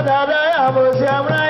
I'm da da da da da